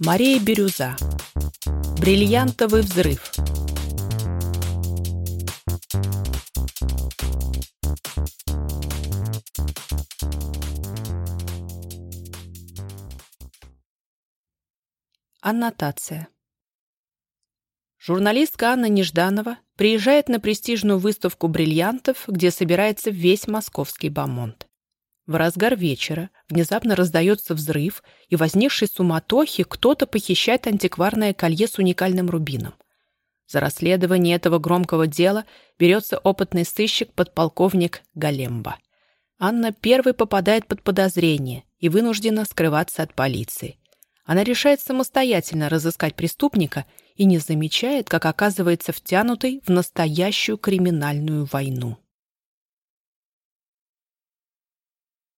Мария Бирюза. Бриллиантовый взрыв. Аннотация. Журналистка Анна Нежданова приезжает на престижную выставку бриллиантов, где собирается весь московский бомонд. В разгар вечера внезапно раздается взрыв, и возникшей суматохи кто-то похищает антикварное колье с уникальным рубином. За расследование этого громкого дела берется опытный сыщик подполковник Галемба. Анна первой попадает под подозрение и вынуждена скрываться от полиции. Она решает самостоятельно разыскать преступника и не замечает, как оказывается втянутой в настоящую криминальную войну.